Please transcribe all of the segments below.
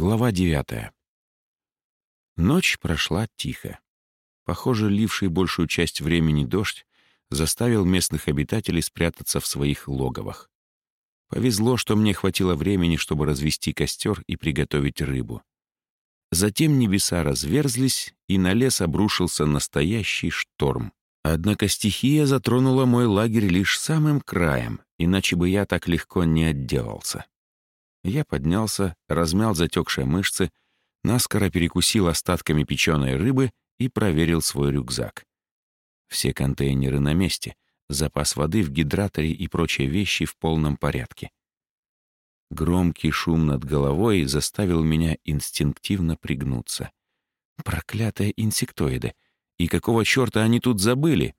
Глава девятая. Ночь прошла тихо. Похоже, ливший большую часть времени дождь заставил местных обитателей спрятаться в своих логовах. Повезло, что мне хватило времени, чтобы развести костер и приготовить рыбу. Затем небеса разверзлись, и на лес обрушился настоящий шторм. Однако стихия затронула мой лагерь лишь самым краем, иначе бы я так легко не отделался. Я поднялся, размял затекшие мышцы, наскоро перекусил остатками печеной рыбы и проверил свой рюкзак. Все контейнеры на месте, запас воды в гидраторе и прочие вещи в полном порядке. Громкий шум над головой заставил меня инстинктивно пригнуться. Проклятые инсектоиды! И какого черта они тут забыли?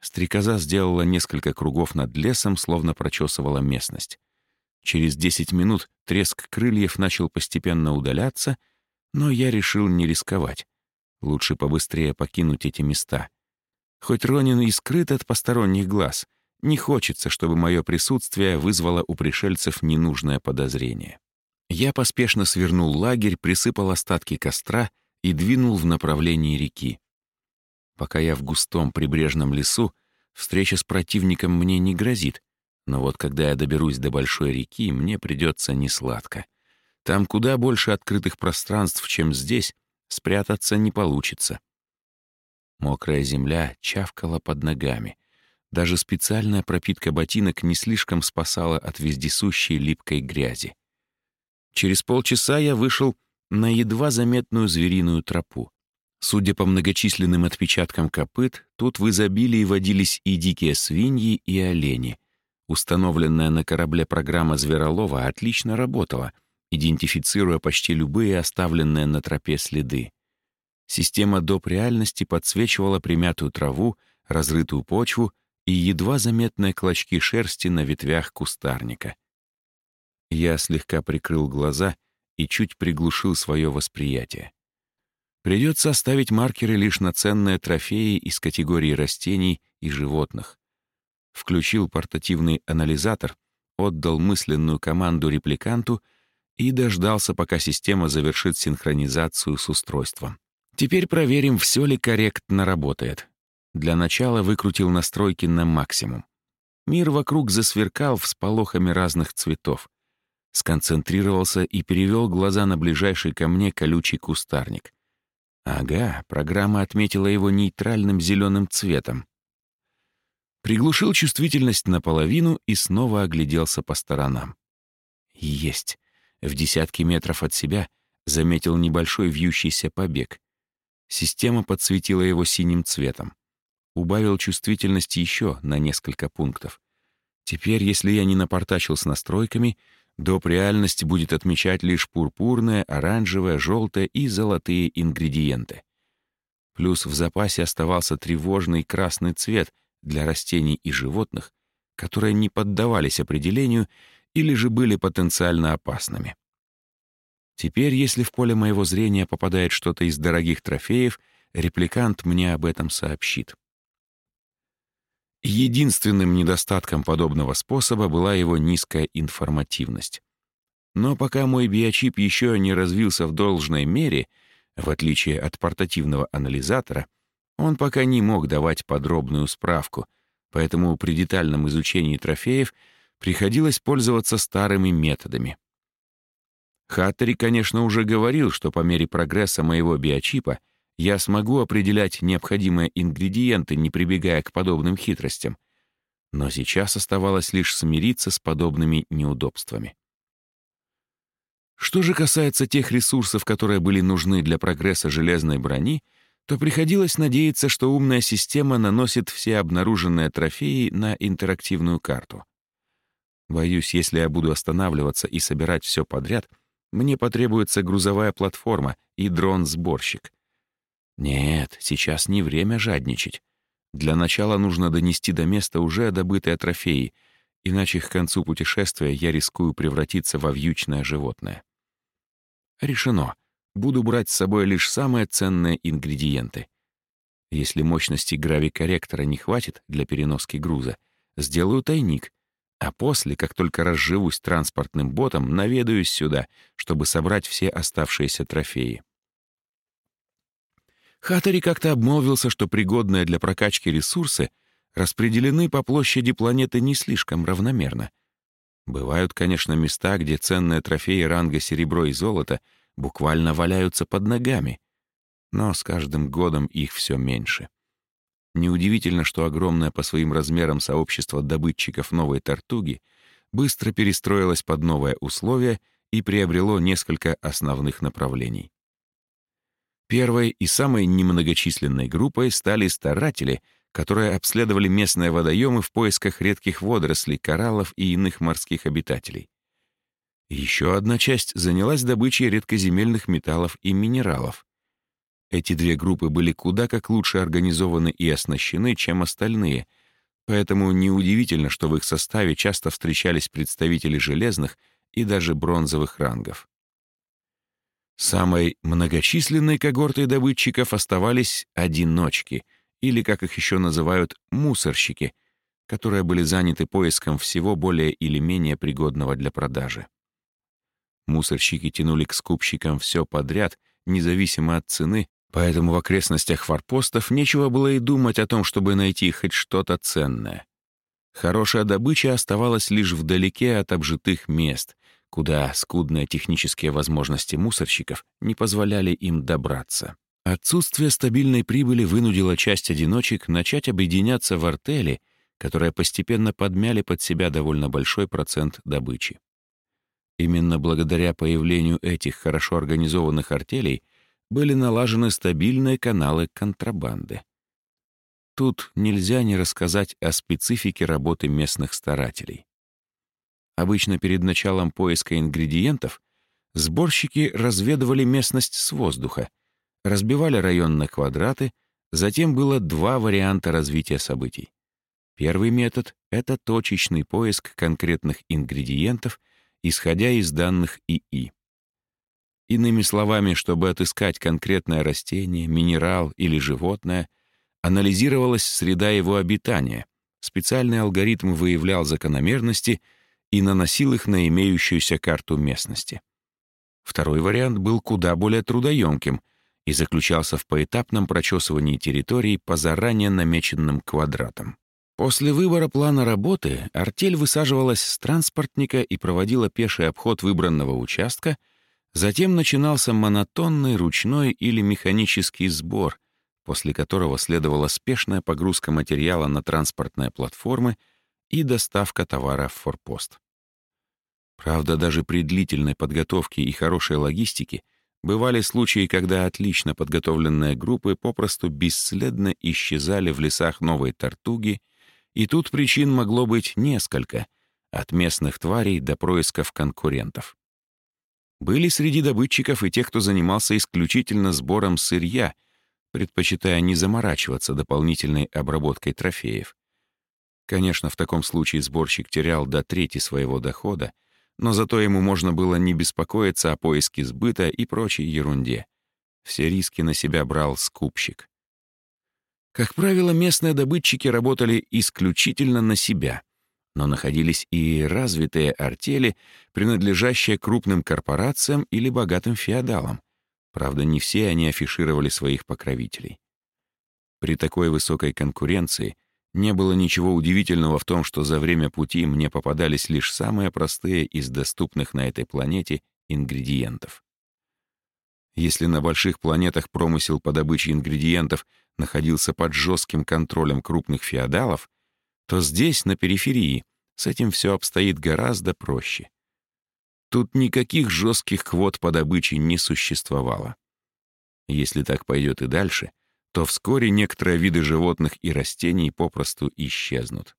Стрекоза сделала несколько кругов над лесом, словно прочесывала местность. Через десять минут треск крыльев начал постепенно удаляться, но я решил не рисковать. Лучше побыстрее покинуть эти места. Хоть Ронин и скрыт от посторонних глаз, не хочется, чтобы мое присутствие вызвало у пришельцев ненужное подозрение. Я поспешно свернул лагерь, присыпал остатки костра и двинул в направлении реки. Пока я в густом прибрежном лесу, встреча с противником мне не грозит, но вот когда я доберусь до большой реки, мне придется несладко. Там куда больше открытых пространств, чем здесь, спрятаться не получится. Мокрая земля чавкала под ногами. Даже специальная пропитка ботинок не слишком спасала от вездесущей липкой грязи. Через полчаса я вышел на едва заметную звериную тропу. Судя по многочисленным отпечаткам копыт, тут в изобилии водились и дикие свиньи, и олени — Установленная на корабле программа Зверолова отлично работала, идентифицируя почти любые оставленные на тропе следы. Система доп. реальности подсвечивала примятую траву, разрытую почву и едва заметные клочки шерсти на ветвях кустарника. Я слегка прикрыл глаза и чуть приглушил свое восприятие. Придется оставить маркеры лишь на ценные трофеи из категории растений и животных включил портативный анализатор, отдал мысленную команду репликанту и дождался, пока система завершит синхронизацию с устройством. Теперь проверим, все ли корректно работает. Для начала выкрутил настройки на максимум. Мир вокруг засверкал всполохами разных цветов. Сконцентрировался и перевел глаза на ближайший ко мне колючий кустарник. Ага, программа отметила его нейтральным зеленым цветом. Приглушил чувствительность наполовину и снова огляделся по сторонам. Есть. В десятки метров от себя заметил небольшой вьющийся побег. Система подсветила его синим цветом. Убавил чувствительность еще на несколько пунктов. Теперь, если я не напортачил с настройками, доп. реальность будет отмечать лишь пурпурное, оранжевое, желтое и золотые ингредиенты. Плюс в запасе оставался тревожный красный цвет — для растений и животных, которые не поддавались определению или же были потенциально опасными. Теперь, если в поле моего зрения попадает что-то из дорогих трофеев, репликант мне об этом сообщит. Единственным недостатком подобного способа была его низкая информативность. Но пока мой биочип еще не развился в должной мере, в отличие от портативного анализатора, он пока не мог давать подробную справку, поэтому при детальном изучении трофеев приходилось пользоваться старыми методами. Хаттери, конечно, уже говорил, что по мере прогресса моего биочипа я смогу определять необходимые ингредиенты, не прибегая к подобным хитростям. Но сейчас оставалось лишь смириться с подобными неудобствами. Что же касается тех ресурсов, которые были нужны для прогресса железной брони — то приходилось надеяться, что умная система наносит все обнаруженные трофеи на интерактивную карту. Боюсь, если я буду останавливаться и собирать все подряд, мне потребуется грузовая платформа и дрон-сборщик. Нет, сейчас не время жадничать. Для начала нужно донести до места уже добытые трофеи, иначе к концу путешествия я рискую превратиться во вьючное животное. Решено буду брать с собой лишь самые ценные ингредиенты. Если мощности гравикорректора не хватит для переноски груза, сделаю тайник, А после, как только разживусь транспортным ботом, наведаюсь сюда, чтобы собрать все оставшиеся трофеи. Хаттери как-то обмолвился, что пригодные для прокачки ресурсы распределены по площади планеты не слишком равномерно. Бывают, конечно, места, где ценные трофеи ранга серебро и золото буквально валяются под ногами, но с каждым годом их все меньше. Неудивительно, что огромное по своим размерам сообщество добытчиков новой тортуги быстро перестроилось под новые условия и приобрело несколько основных направлений. Первой и самой немногочисленной группой стали старатели, которые обследовали местные водоемы в поисках редких водорослей, кораллов и иных морских обитателей. Еще одна часть занялась добычей редкоземельных металлов и минералов. Эти две группы были куда как лучше организованы и оснащены, чем остальные, поэтому неудивительно, что в их составе часто встречались представители железных и даже бронзовых рангов. Самой многочисленной когортой добытчиков оставались одиночки, или, как их еще называют, мусорщики, которые были заняты поиском всего более или менее пригодного для продажи. Мусорщики тянули к скупщикам все подряд, независимо от цены, поэтому в окрестностях форпостов нечего было и думать о том, чтобы найти хоть что-то ценное. Хорошая добыча оставалась лишь вдалеке от обжитых мест, куда скудные технические возможности мусорщиков не позволяли им добраться. Отсутствие стабильной прибыли вынудило часть одиночек начать объединяться в артели, которые постепенно подмяли под себя довольно большой процент добычи. Именно благодаря появлению этих хорошо организованных артелей были налажены стабильные каналы контрабанды. Тут нельзя не рассказать о специфике работы местных старателей. Обычно перед началом поиска ингредиентов сборщики разведывали местность с воздуха, разбивали район на квадраты, затем было два варианта развития событий. Первый метод — это точечный поиск конкретных ингредиентов, исходя из данных ИИ. Иными словами, чтобы отыскать конкретное растение, минерал или животное, анализировалась среда его обитания, специальный алгоритм выявлял закономерности — и наносил их на имеющуюся карту местности. Второй вариант был куда более трудоемким и заключался в поэтапном прочесывании территорий по заранее намеченным квадратам. После выбора плана работы артель высаживалась с транспортника и проводила пеший обход выбранного участка, затем начинался монотонный ручной или механический сбор, после которого следовала спешная погрузка материала на транспортные платформы — и доставка товара в форпост. Правда, даже при длительной подготовке и хорошей логистике бывали случаи, когда отлично подготовленные группы попросту бесследно исчезали в лесах Новой Тартуги, и тут причин могло быть несколько, от местных тварей до происков конкурентов. Были среди добытчиков и те, кто занимался исключительно сбором сырья, предпочитая не заморачиваться дополнительной обработкой трофеев. Конечно, в таком случае сборщик терял до трети своего дохода, но зато ему можно было не беспокоиться о поиске сбыта и прочей ерунде. Все риски на себя брал скупщик. Как правило, местные добытчики работали исключительно на себя, но находились и развитые артели, принадлежащие крупным корпорациям или богатым феодалам. Правда, не все они афишировали своих покровителей. При такой высокой конкуренции — не было ничего удивительного в том, что за время пути мне попадались лишь самые простые из доступных на этой планете ингредиентов. Если на больших планетах промысел по добыче ингредиентов находился под жестким контролем крупных феодалов, то здесь, на периферии, с этим все обстоит гораздо проще. Тут никаких жестких квот по добыче не существовало. Если так пойдет и дальше — то вскоре некоторые виды животных и растений попросту исчезнут.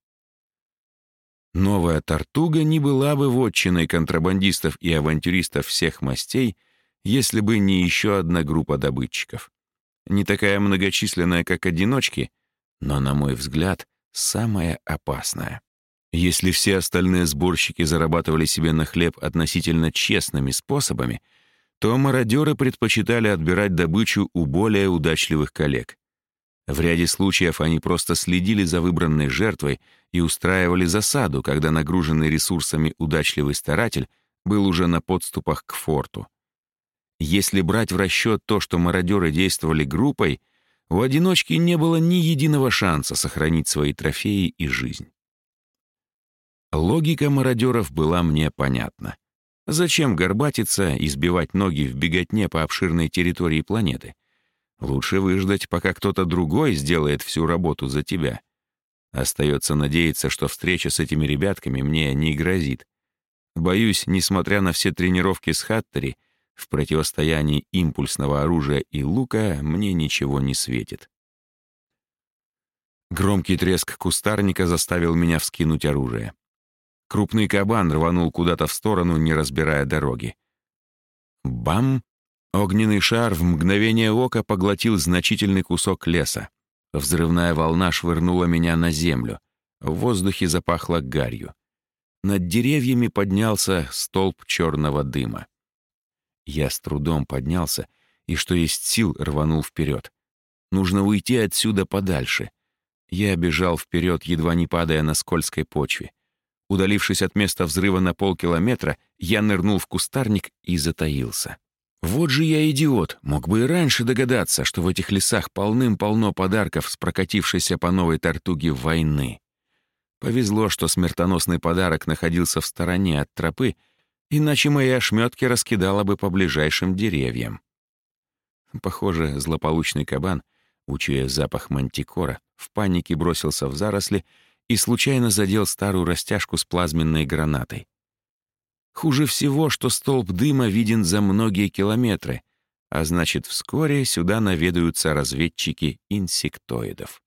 Новая Тартуга не была бы вотчиной контрабандистов и авантюристов всех мастей, если бы не еще одна группа добытчиков. Не такая многочисленная, как одиночки, но, на мой взгляд, самая опасная. Если все остальные сборщики зарабатывали себе на хлеб относительно честными способами — то мародеры предпочитали отбирать добычу у более удачливых коллег. В ряде случаев они просто следили за выбранной жертвой и устраивали засаду, когда нагруженный ресурсами удачливый старатель был уже на подступах к форту. Если брать в расчет то, что мародеры действовали группой, у одиночки не было ни единого шанса сохранить свои трофеи и жизнь. Логика мародеров была мне понятна. Зачем горбатиться и сбивать ноги в беготне по обширной территории планеты? Лучше выждать, пока кто-то другой сделает всю работу за тебя. Остается надеяться, что встреча с этими ребятками мне не грозит. Боюсь, несмотря на все тренировки с Хаттери, в противостоянии импульсного оружия и лука мне ничего не светит. Громкий треск кустарника заставил меня вскинуть оружие. Крупный кабан рванул куда-то в сторону, не разбирая дороги. Бам! Огненный шар в мгновение ока поглотил значительный кусок леса. Взрывная волна швырнула меня на землю. В воздухе запахло гарью. Над деревьями поднялся столб черного дыма. Я с трудом поднялся и, что есть сил, рванул вперед. Нужно уйти отсюда подальше. Я бежал вперед, едва не падая на скользкой почве. Удалившись от места взрыва на полкилометра, я нырнул в кустарник и затаился. Вот же я идиот, мог бы и раньше догадаться, что в этих лесах полным-полно подарков с прокатившейся по новой тортуге войны. Повезло, что смертоносный подарок находился в стороне от тропы, иначе мои ошметки раскидало бы по ближайшим деревьям. Похоже, злополучный кабан, учуя запах мантикора, в панике бросился в заросли и случайно задел старую растяжку с плазменной гранатой. Хуже всего, что столб дыма виден за многие километры, а значит, вскоре сюда наведаются разведчики инсектоидов.